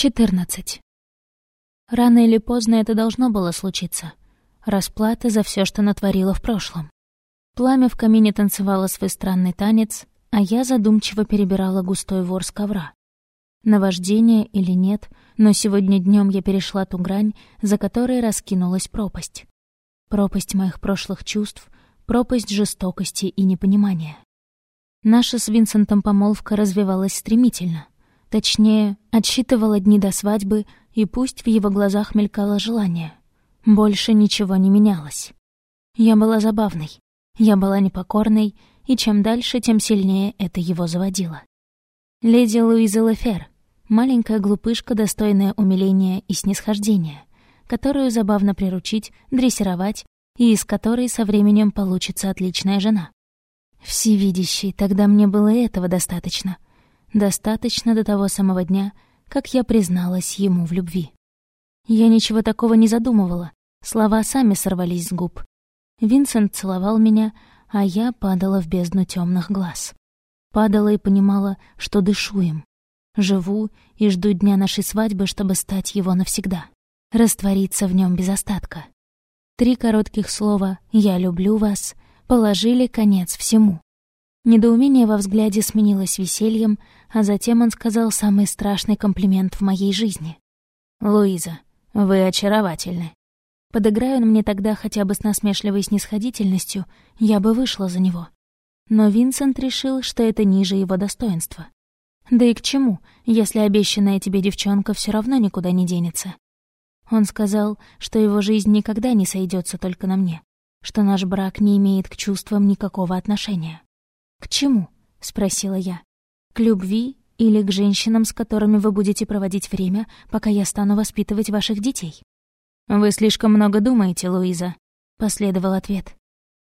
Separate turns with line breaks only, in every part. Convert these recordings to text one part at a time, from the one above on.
14. Рано или поздно это должно было случиться. Расплата за все, что натворила в прошлом. Пламя в камине танцевало свой странный танец, а я задумчиво перебирала густой ворс ковра. Наваждение или нет, но сегодня днем я перешла ту грань, за которой раскинулась пропасть. Пропасть моих прошлых чувств, пропасть жестокости и непонимания. Наша с Винсентом помолвка развивалась стремительно — Точнее, отсчитывала дни до свадьбы, и пусть в его глазах мелькало желание. Больше ничего не менялось. Я была забавной, я была непокорной, и чем дальше, тем сильнее это его заводило. Леди Луиза Лефер, маленькая глупышка, достойная умиления и снисхождения, которую забавно приручить, дрессировать, и из которой со временем получится отличная жена. Всевидящий, тогда мне было этого достаточно — Достаточно до того самого дня, как я призналась ему в любви. Я ничего такого не задумывала, слова сами сорвались с губ. Винсент целовал меня, а я падала в бездну темных глаз. Падала и понимала, что дышу им. Живу и жду дня нашей свадьбы, чтобы стать его навсегда. Раствориться в нем без остатка. Три коротких слова «Я люблю вас» положили конец всему. Недоумение во взгляде сменилось весельем, а затем он сказал самый страшный комплимент в моей жизни. «Луиза, вы очаровательны». Подыграя он мне тогда хотя бы с насмешливой снисходительностью, я бы вышла за него. Но Винсент решил, что это ниже его достоинства. Да и к чему, если обещанная тебе девчонка все равно никуда не денется? Он сказал, что его жизнь никогда не сойдется только на мне, что наш брак не имеет к чувствам никакого отношения. «К чему?» — спросила я. «К любви или к женщинам, с которыми вы будете проводить время, пока я стану воспитывать ваших детей?»
«Вы слишком много думаете, Луиза», — последовал ответ.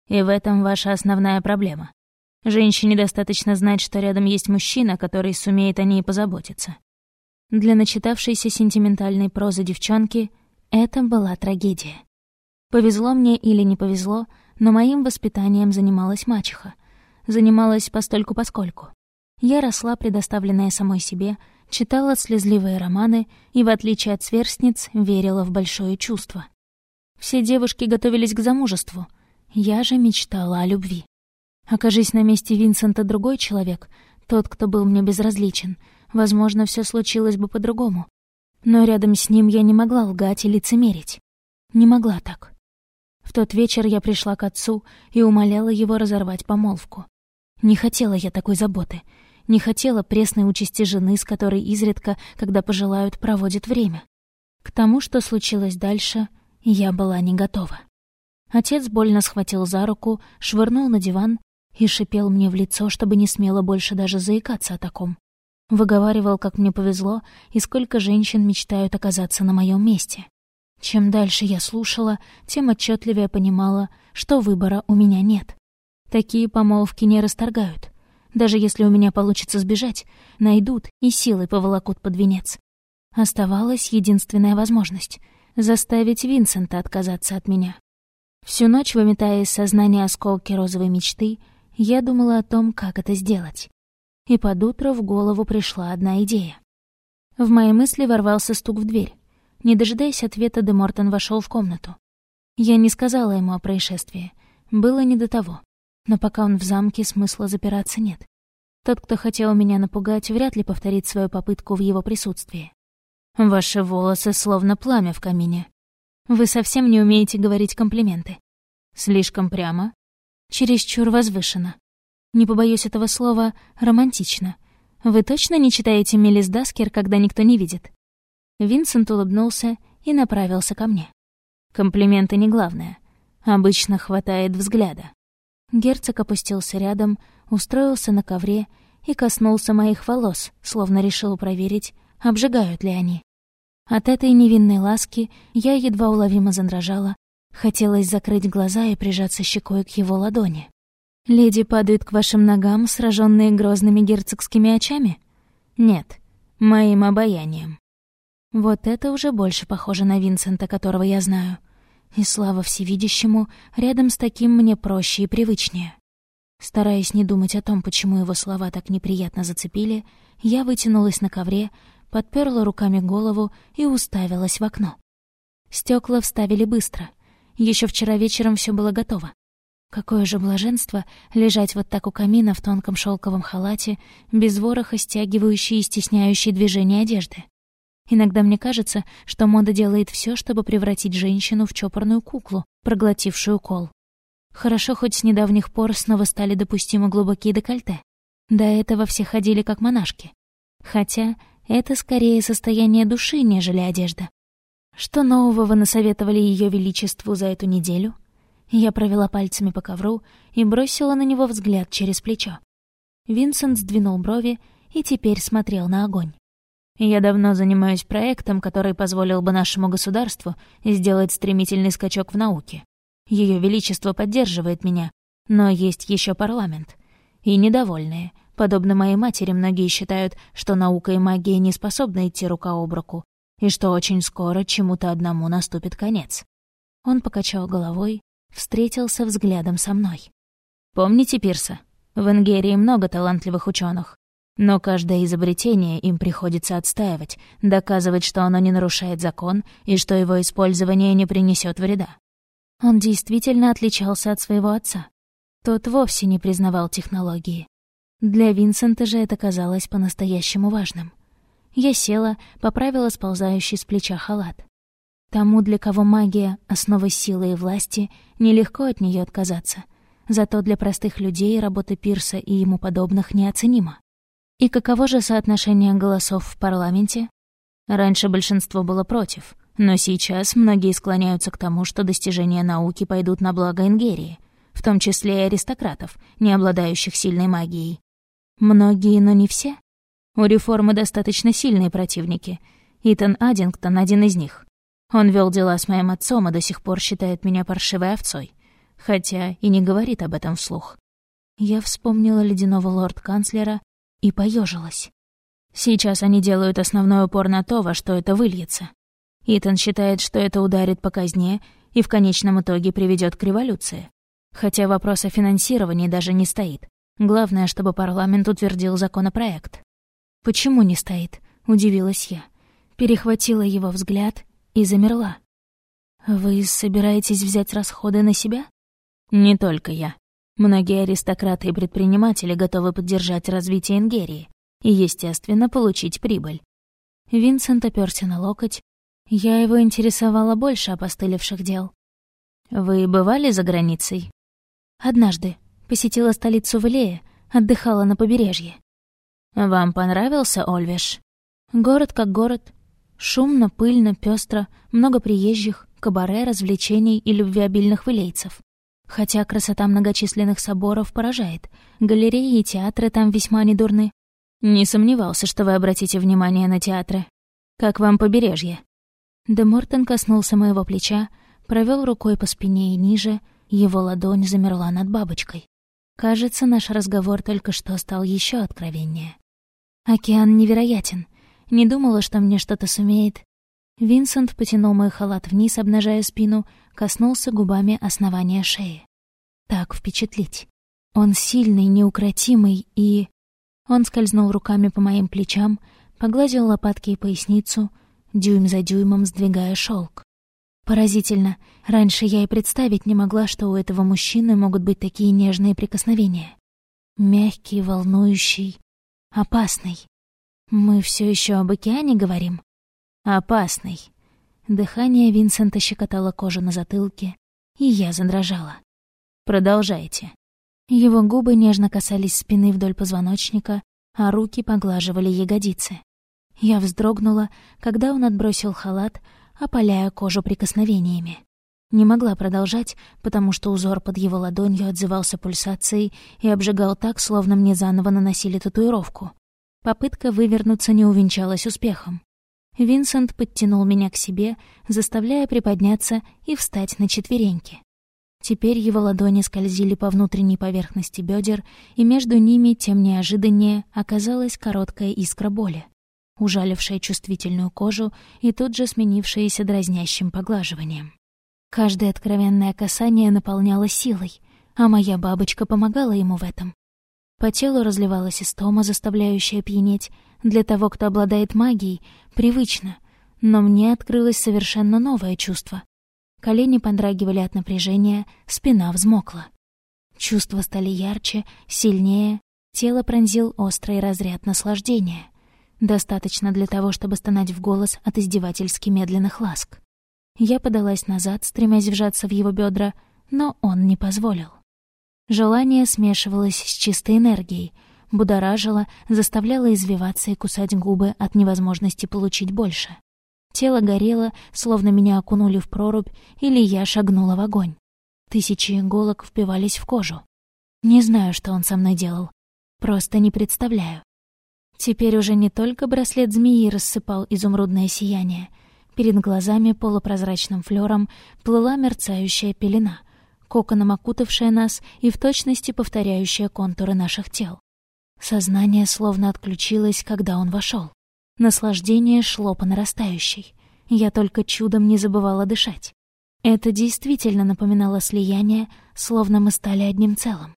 «И в этом ваша основная проблема. Женщине достаточно знать, что рядом есть мужчина, который сумеет о ней позаботиться».
Для начитавшейся сентиментальной прозы девчонки это была трагедия. Повезло мне или не повезло, но моим воспитанием занималась мачеха — занималась постольку-поскольку. Я росла, предоставленная самой себе, читала слезливые романы и, в отличие от сверстниц, верила в большое чувство. Все девушки готовились к замужеству. Я же мечтала о любви. Окажись на месте Винсента другой человек, тот, кто был мне безразличен, возможно, все случилось бы по-другому. Но рядом с ним я не могла лгать и лицемерить. Не могла так. В тот вечер я пришла к отцу и умоляла его разорвать помолвку. Не хотела я такой заботы. Не хотела пресной участи жены, с которой изредка, когда пожелают, проводит время. К тому, что случилось дальше, я была не готова. Отец больно схватил за руку, швырнул на диван и шипел мне в лицо, чтобы не смело больше даже заикаться о таком. Выговаривал, как мне повезло, и сколько женщин мечтают оказаться на моем месте. Чем дальше я слушала, тем отчетливее понимала, что выбора у меня нет. Такие помолвки не расторгают. Даже если у меня получится сбежать, найдут и силой поволокут под венец. Оставалась единственная возможность — заставить Винсента отказаться от меня. Всю ночь, выметая из сознания осколки розовой мечты, я думала о том, как это сделать. И под утро в голову пришла одна идея. В мои мысли ворвался стук в дверь. Не дожидаясь ответа, Де Мортон вошел в комнату. Я не сказала ему о происшествии. Было не до того. Но пока он в замке, смысла запираться нет. Тот, кто хотел меня напугать, вряд ли повторит свою попытку в его присутствии. Ваши волосы словно пламя в камине. Вы совсем не умеете говорить комплименты. Слишком прямо. Чересчур возвышенно. Не побоюсь этого слова, романтично. Вы точно не читаете Мелис Даскер, когда никто не видит? Винсент улыбнулся и направился ко мне. Комплименты не главное. Обычно хватает взгляда. Герцог опустился рядом, устроился на ковре и коснулся моих волос, словно решил проверить, обжигают ли они. От этой невинной ласки я едва уловимо задрожала, хотелось закрыть глаза и прижаться щекой к его ладони. «Леди падают к вашим ногам, сраженные грозными герцогскими очами?» «Нет, моим обаянием». Вот это уже больше похоже на Винсента, которого я знаю. И слава всевидящему, рядом с таким мне проще и привычнее. Стараясь не думать о том, почему его слова так неприятно зацепили, я вытянулась на ковре, подперла руками голову и уставилась в окно. Стекла вставили быстро. Еще вчера вечером все было готово. Какое же блаженство лежать вот так у камина в тонком шелковом халате, без вороха, стягивающей и стесняющей движения одежды. Иногда мне кажется, что мода делает все, чтобы превратить женщину в чопорную куклу, проглотившую кол. Хорошо, хоть с недавних пор снова стали допустимы глубокие декольте. До этого все ходили как монашки. Хотя это скорее состояние души, нежели одежда. Что нового вы насоветовали Ее Величеству за эту неделю? Я провела пальцами по ковру и бросила на него взгляд через плечо. Винсент сдвинул брови и теперь смотрел на огонь. Я давно занимаюсь проектом, который позволил бы нашему государству сделать стремительный скачок в науке. Ее Величество поддерживает меня, но есть еще парламент. И недовольные. Подобно моей матери, многие считают, что наука и магия не способны идти рука об руку, и что очень скоро чему-то одному наступит конец. Он покачал головой, встретился взглядом со мной. «Помните Пирса? В Ингерии много талантливых ученых. Но каждое изобретение им приходится отстаивать, доказывать, что оно не нарушает закон и что его использование не принесет вреда. Он действительно отличался от своего отца. Тот вовсе не признавал технологии. Для Винсента же это казалось по-настоящему важным. Я села, поправила сползающий с плеча халат. Тому, для кого магия — основа силы и власти, нелегко от нее отказаться. Зато для простых людей работа Пирса и ему подобных неоценима. И каково же соотношение голосов в парламенте? Раньше большинство было против, но сейчас многие склоняются к тому, что достижения науки пойдут на благо Ингерии, в том числе и аристократов, не обладающих сильной магией. Многие, но не все. У реформы достаточно сильные противники. Итан Аддингтон — один из них. Он вел дела с моим отцом и до сих пор считает меня паршивой овцой. Хотя и не говорит об этом вслух. Я вспомнила ледяного лорд-канцлера и поежилась. Сейчас они делают основной упор на то, во что это выльется. Итан считает, что это ударит по казне и в конечном итоге приведет к революции. Хотя вопрос о финансировании даже не стоит. Главное, чтобы парламент утвердил законопроект. «Почему не стоит?» — удивилась я. Перехватила его взгляд и замерла. «Вы собираетесь взять расходы на себя?» «Не только я. Многие аристократы и предприниматели готовы поддержать развитие Ингерии и, естественно, получить прибыль. Винсент оперся на локоть. Я его интересовала больше опостылевших дел. «Вы бывали за границей?» «Однажды. Посетила столицу Валея, отдыхала на побережье». «Вам понравился Ольвеш?» «Город как город. Шумно, пыльно, пестро, много приезжих, кабаре, развлечений и любвеобильных вылейцев. Хотя красота многочисленных соборов поражает. Галереи и театры там весьма недурны. Не сомневался, что вы обратите внимание на театры. Как вам побережье? Де Мортон коснулся моего плеча, провел рукой по спине и ниже, его ладонь замерла над бабочкой. Кажется, наш разговор только что стал еще откровеннее. Океан невероятен. Не думала, что мне что-то сумеет. Винсент потянул мой халат вниз, обнажая спину, коснулся губами основания шеи. Так впечатлить. Он сильный, неукротимый и... Он скользнул руками по моим плечам, погладил лопатки и поясницу, дюйм за дюймом сдвигая шелк. Поразительно. Раньше я и представить не могла, что у этого мужчины могут быть такие нежные прикосновения. Мягкий, волнующий, опасный. Мы все еще об океане говорим? Опасный. Дыхание Винсента щекотало кожу на затылке, и я задрожала. Продолжайте. Его губы нежно касались спины вдоль позвоночника, а руки поглаживали ягодицы. Я вздрогнула, когда он отбросил халат, опаляя кожу прикосновениями. Не могла продолжать, потому что узор под его ладонью отзывался пульсацией и обжигал так, словно мне заново наносили татуировку. Попытка вывернуться не увенчалась успехом. Винсент подтянул меня к себе, заставляя приподняться и встать на четвереньки. Теперь его ладони скользили по внутренней поверхности бедер, и между ними, тем неожиданнее, оказалась короткая искра боли, ужалившая чувствительную кожу и тут же сменившаяся дразнящим поглаживанием. Каждое откровенное касание наполняло силой, а моя бабочка помогала ему в этом. По телу разливалась истома, заставляющая пьянеть, для того, кто обладает магией, привычно, но мне открылось совершенно новое чувство. Колени подрагивали от напряжения, спина взмокла. Чувства стали ярче, сильнее, тело пронзил острый разряд наслаждения. Достаточно для того, чтобы стонать в голос от издевательски медленных ласк. Я подалась назад, стремясь вжаться в его бедра, но он не позволил. Желание смешивалось с чистой энергией, будоражило, заставляло извиваться и кусать губы от невозможности получить больше. Тело горело, словно меня окунули в прорубь, или я шагнула в огонь. Тысячи иголок впивались в кожу. Не знаю, что он со мной делал. Просто не представляю. Теперь уже не только браслет змеи рассыпал изумрудное сияние. Перед глазами полупрозрачным флером плыла мерцающая пелена, коконом окутавшая нас и в точности повторяющая контуры наших тел. Сознание словно отключилось, когда он вошел. Наслаждение шло по нарастающей. Я только чудом не забывала дышать. Это действительно напоминало слияние, словно мы стали одним целым.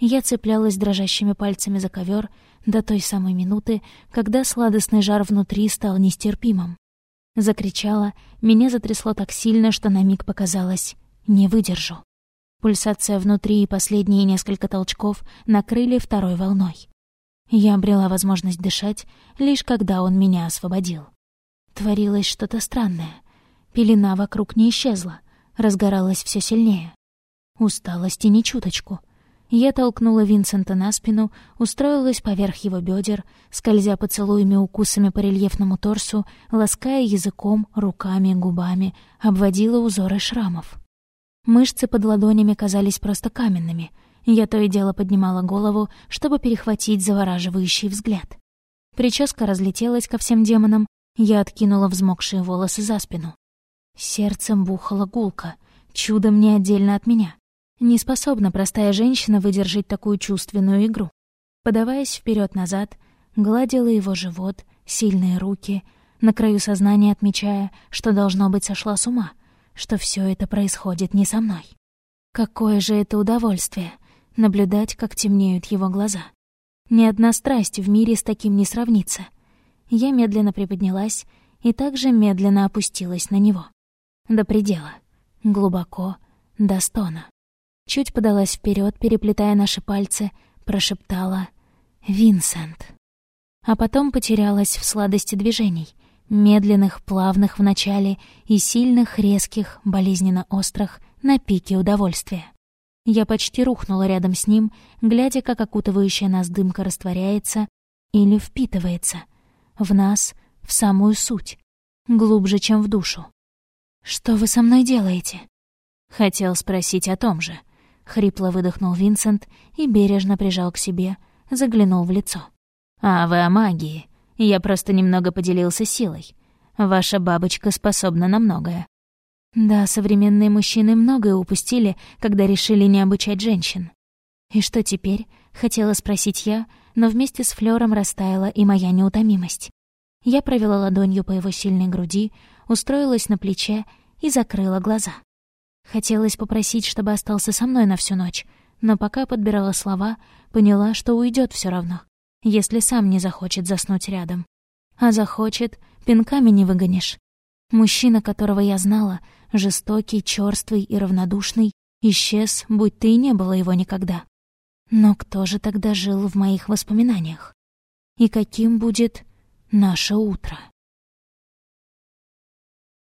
Я цеплялась дрожащими пальцами за ковер до той самой минуты, когда сладостный жар внутри стал нестерпимым. Закричала, меня затрясло так сильно, что на миг показалось «не выдержу». Пульсация внутри и последние несколько толчков накрыли второй волной. Я обрела возможность дышать, лишь когда он меня освободил. Творилось что-то странное. Пелена вокруг не исчезла, разгоралась все сильнее. Усталости не чуточку — я толкнула Винсента на спину, устроилась поверх его бедер, скользя поцелуями укусами по рельефному торсу, лаская языком, руками, губами, обводила узоры шрамов. Мышцы под ладонями казались просто каменными. Я то и дело поднимала голову, чтобы перехватить завораживающий взгляд. Прическа разлетелась ко всем демонам, я откинула взмокшие волосы за спину. Сердцем бухала гулка, чудом не отдельно от меня. Не способна простая женщина выдержать такую чувственную игру. Подаваясь вперед назад гладила его живот, сильные руки, на краю сознания отмечая, что, должно быть, сошла с ума, что все это происходит не со мной. Какое же это удовольствие — наблюдать, как темнеют его глаза. Ни одна страсть в мире с таким не сравнится. Я медленно приподнялась и также медленно опустилась на него. До предела. Глубоко, до стона чуть подалась вперед, переплетая наши пальцы, прошептала «Винсент». А потом потерялась в сладости движений, медленных, плавных в начале и сильных, резких, болезненно острых на пике удовольствия. Я почти рухнула рядом с ним, глядя, как окутывающая нас дымка растворяется или впитывается в нас, в самую суть, глубже, чем в душу. «Что вы со мной делаете?» Хотел спросить о том же, Хрипло выдохнул Винсент и бережно прижал к себе, заглянул в лицо. «А вы о магии. Я просто немного поделился силой. Ваша бабочка способна на многое». Да, современные мужчины многое упустили, когда решили не обучать женщин. И что теперь? Хотела спросить я, но вместе с Флёром растаяла и моя неутомимость. Я провела ладонью по его сильной груди, устроилась на плече и закрыла глаза. Хотелось попросить, чтобы остался со мной на всю ночь, но пока подбирала слова, поняла, что уйдет все равно, если сам не захочет заснуть рядом. А захочет, пинками не выгонишь. Мужчина, которого я знала, жестокий, черствый и равнодушный, исчез, будь ты и не было его никогда. Но кто же тогда жил в моих воспоминаниях? И каким будет наше утро?